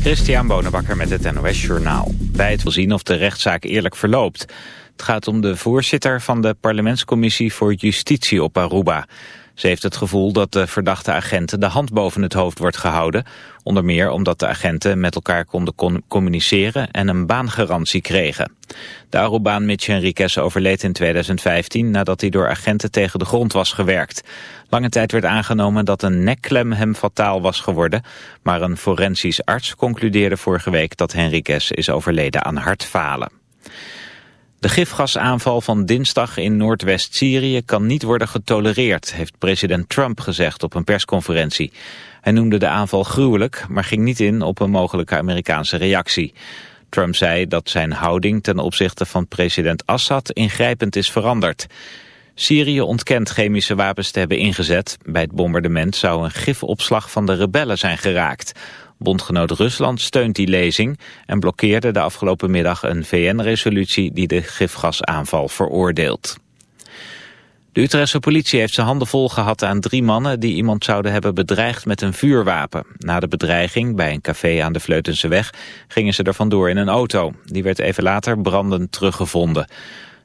Christian Bonenbakker met het NOS Journaal. Bij het wil zien of de rechtszaak eerlijk verloopt. Het gaat om de voorzitter van de parlementscommissie voor justitie op Aruba. Ze heeft het gevoel dat de verdachte agenten de hand boven het hoofd wordt gehouden. Onder meer omdat de agenten met elkaar konden communiceren en een baangarantie kregen. De Arubaan Mitch Henriquez overleed in 2015 nadat hij door agenten tegen de grond was gewerkt. Lange tijd werd aangenomen dat een nekklem hem fataal was geworden. Maar een forensisch arts concludeerde vorige week dat Henriquez is overleden aan hartfalen. De gifgasaanval van dinsdag in Noordwest-Syrië kan niet worden getolereerd, heeft president Trump gezegd op een persconferentie. Hij noemde de aanval gruwelijk, maar ging niet in op een mogelijke Amerikaanse reactie. Trump zei dat zijn houding ten opzichte van president Assad ingrijpend is veranderd. Syrië ontkent chemische wapens te hebben ingezet. Bij het bombardement zou een gifopslag van de rebellen zijn geraakt. Bondgenoot Rusland steunt die lezing en blokkeerde de afgelopen middag een VN-resolutie die de gifgasaanval veroordeelt. De Utrechtse politie heeft zijn handen vol gehad aan drie mannen die iemand zouden hebben bedreigd met een vuurwapen. Na de bedreiging bij een café aan de Vleutense weg gingen ze er vandoor in een auto. Die werd even later brandend teruggevonden.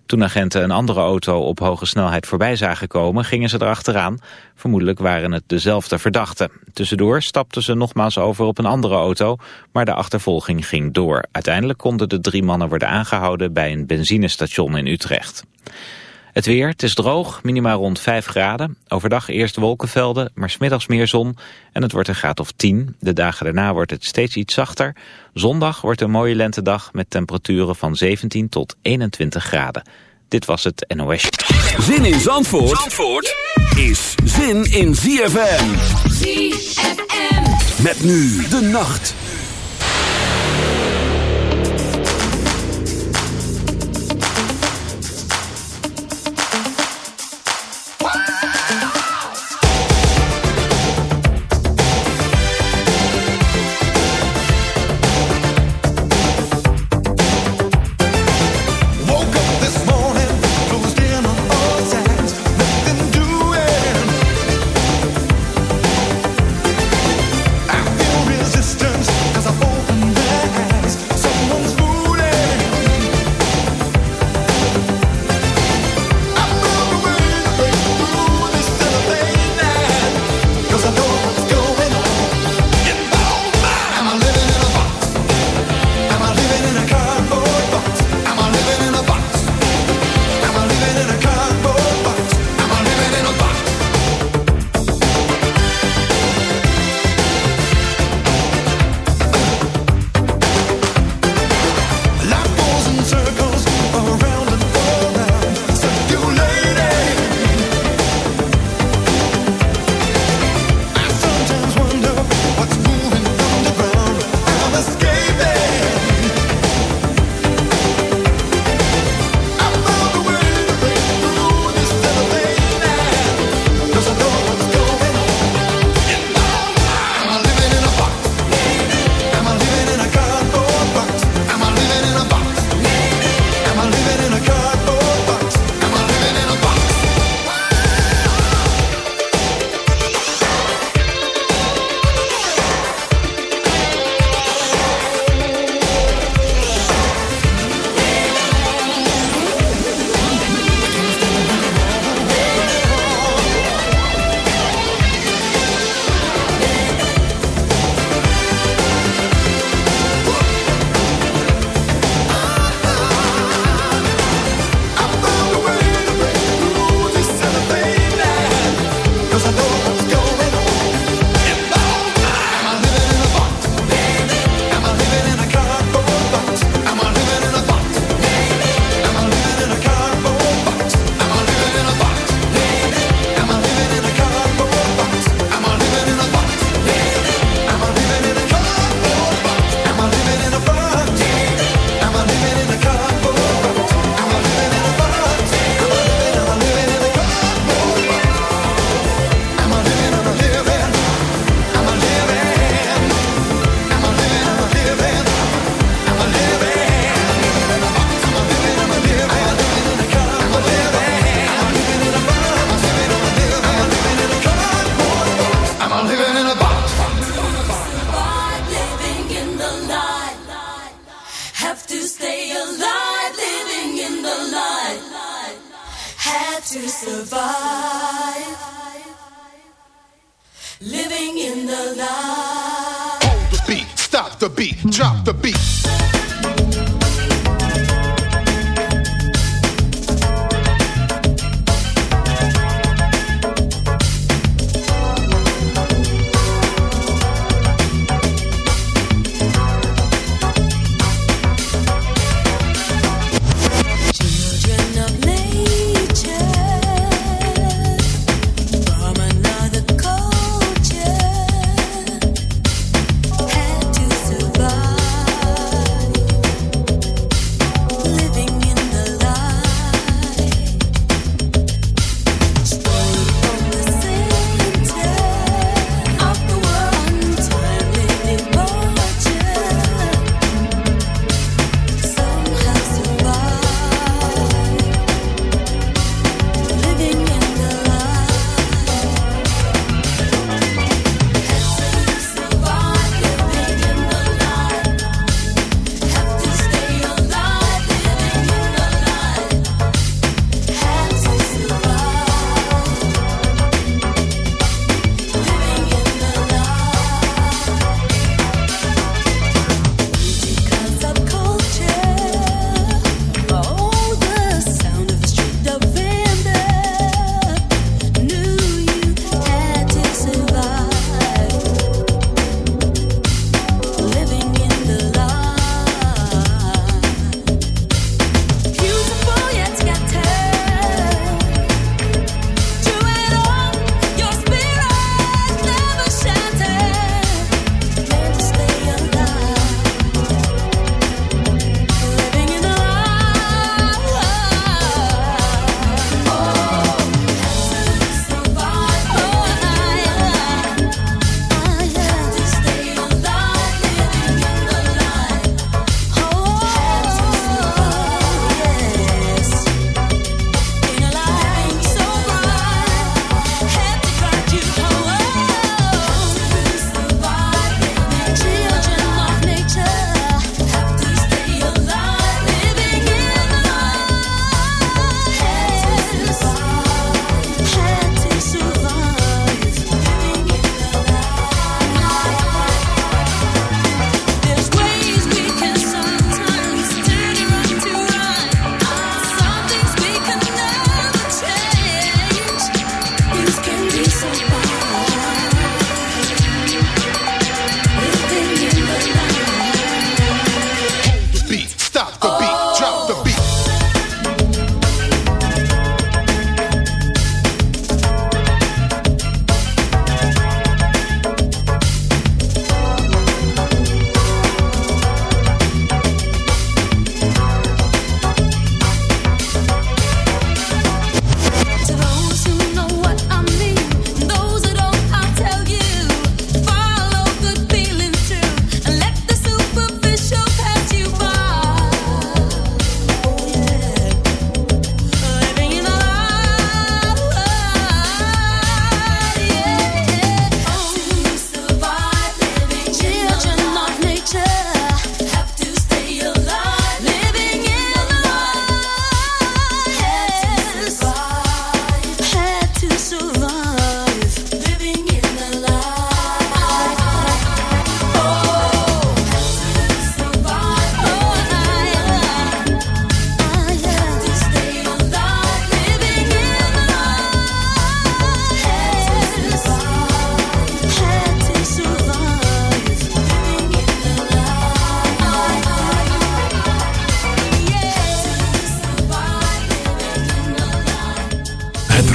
Toen agenten een andere auto op hoge snelheid voorbij zagen komen, gingen ze erachteraan. Vermoedelijk waren het dezelfde verdachten. Tussendoor stapten ze nogmaals over op een andere auto, maar de achtervolging ging door. Uiteindelijk konden de drie mannen worden aangehouden bij een benzinestation in Utrecht. Het weer, het is droog, minimaal rond 5 graden. Overdag eerst wolkenvelden, maar smiddags meer zon. En het wordt een graad of 10. De dagen daarna wordt het steeds iets zachter. Zondag wordt een mooie lentedag met temperaturen van 17 tot 21 graden. Dit was het NOS. Zin in Zandvoort, Zandvoort is zin in ZFM. ZFM. Met nu de nacht.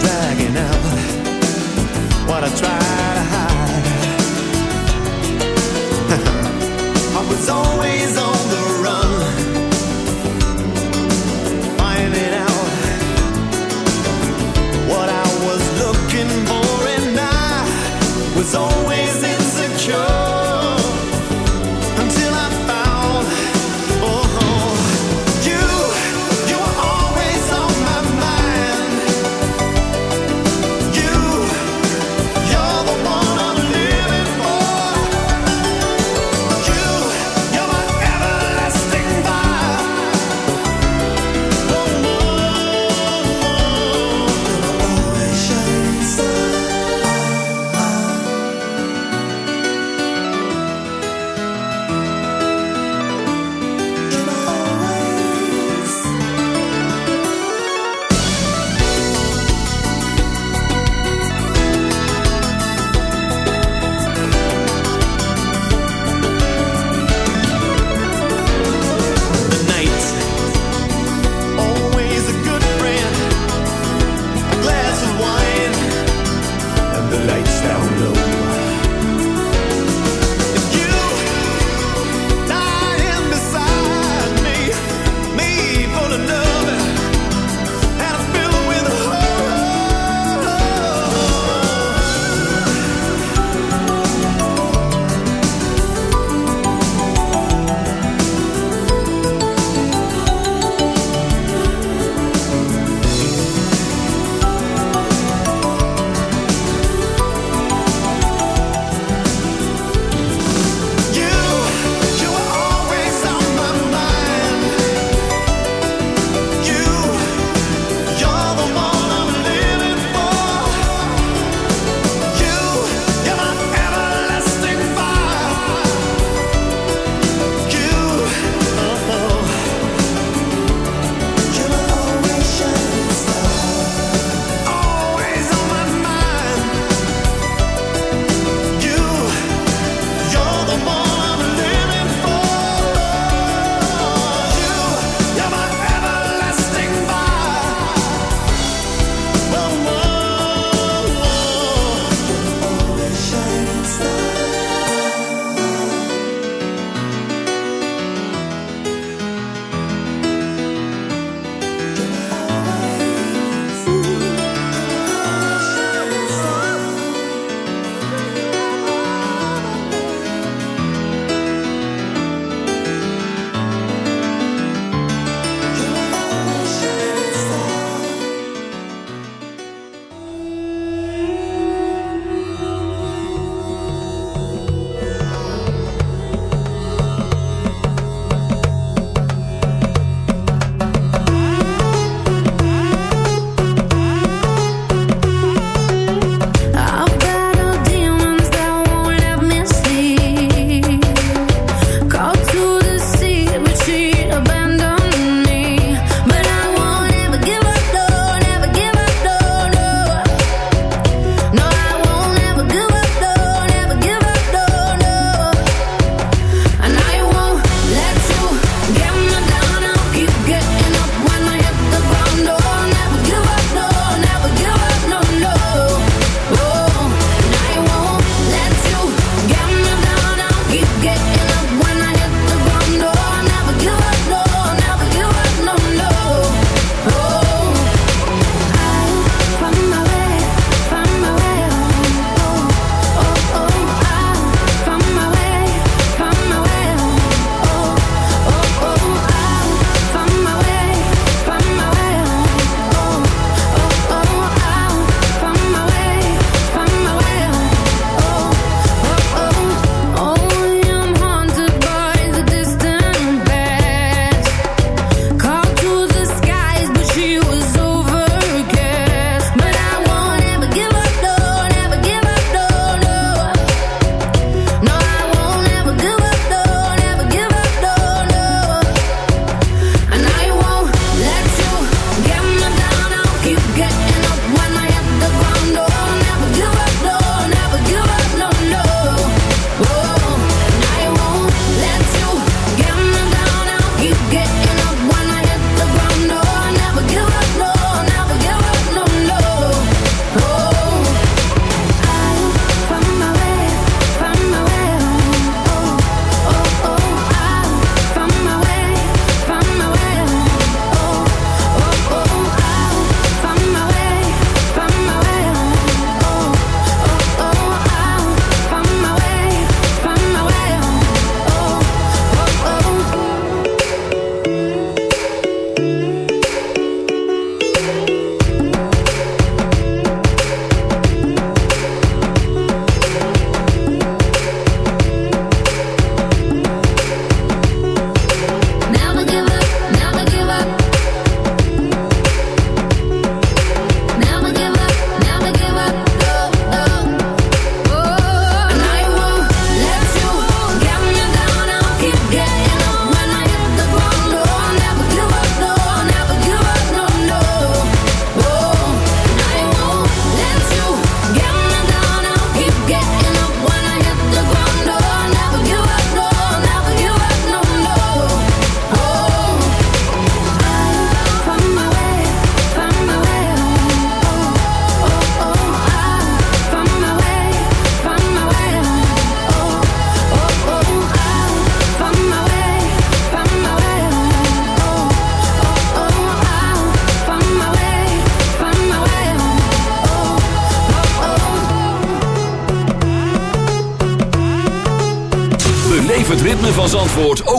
dragging out what I try to hide. I was on.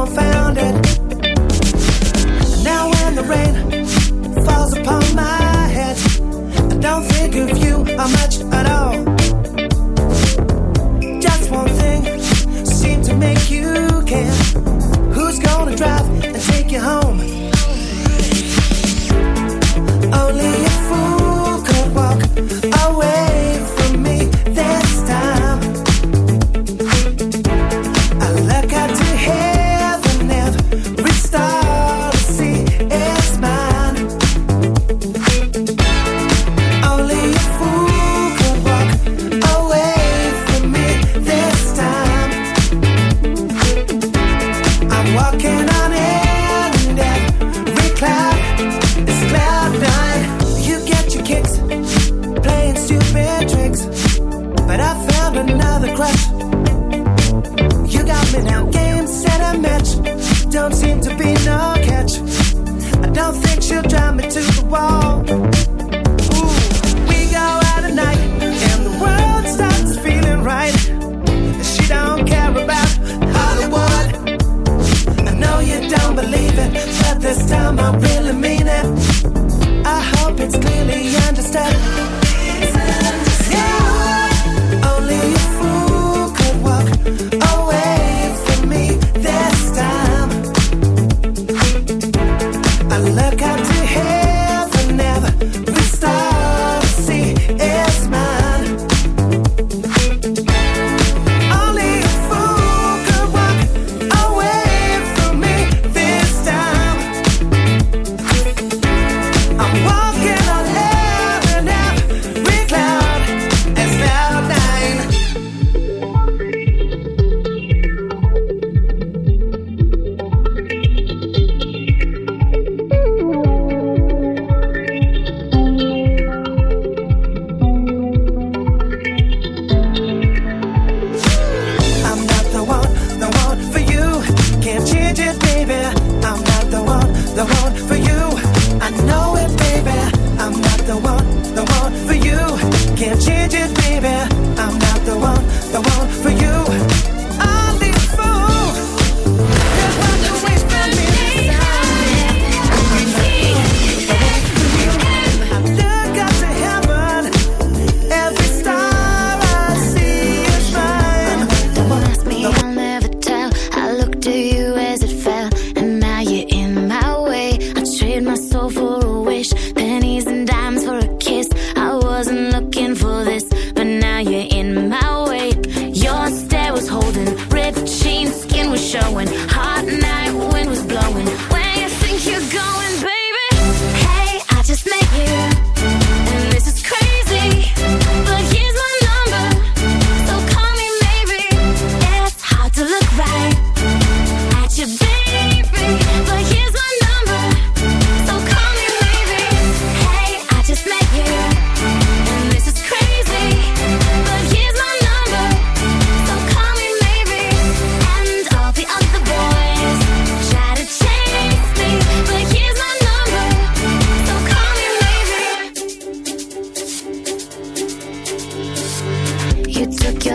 I'm a fan.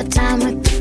Time with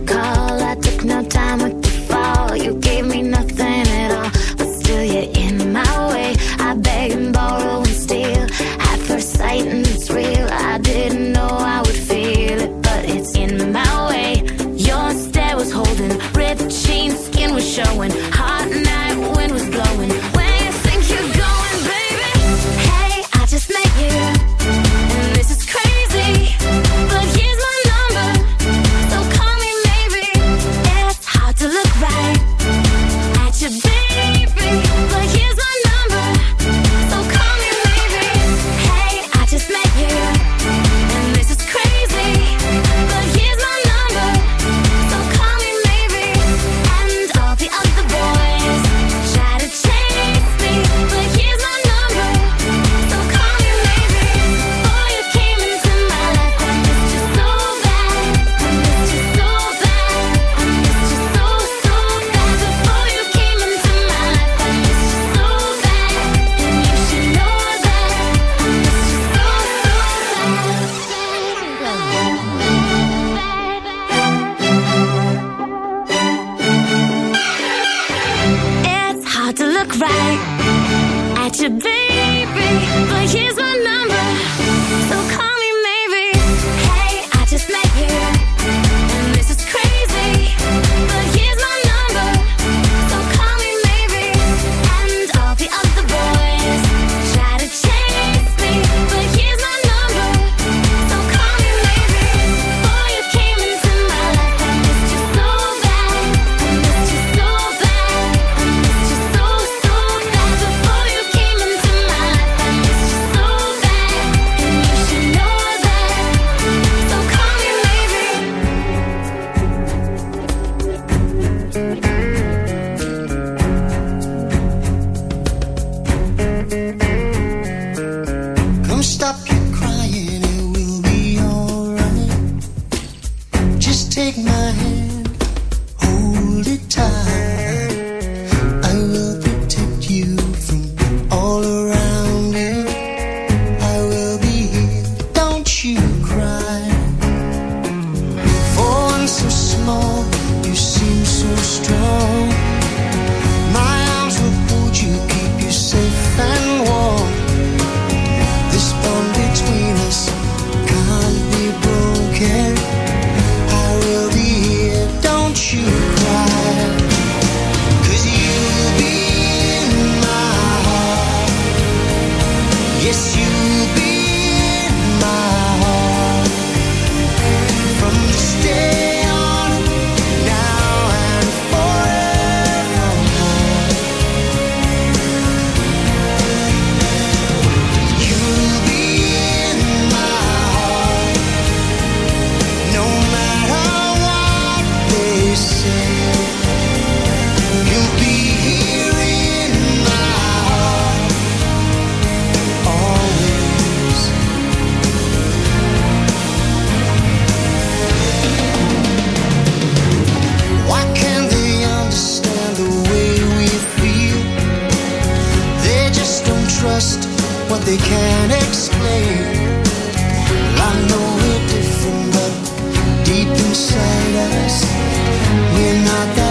not that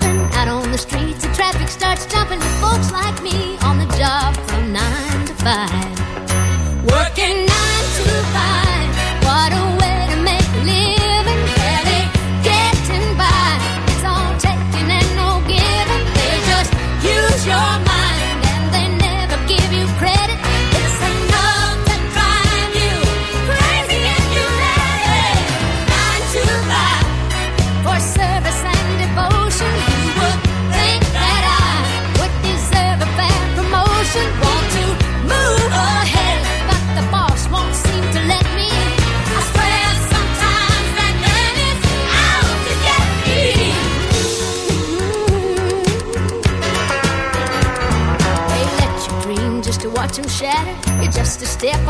Out on the streets, the traffic starts jumping with folks like me on the job from nine to five. Working.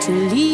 to leave.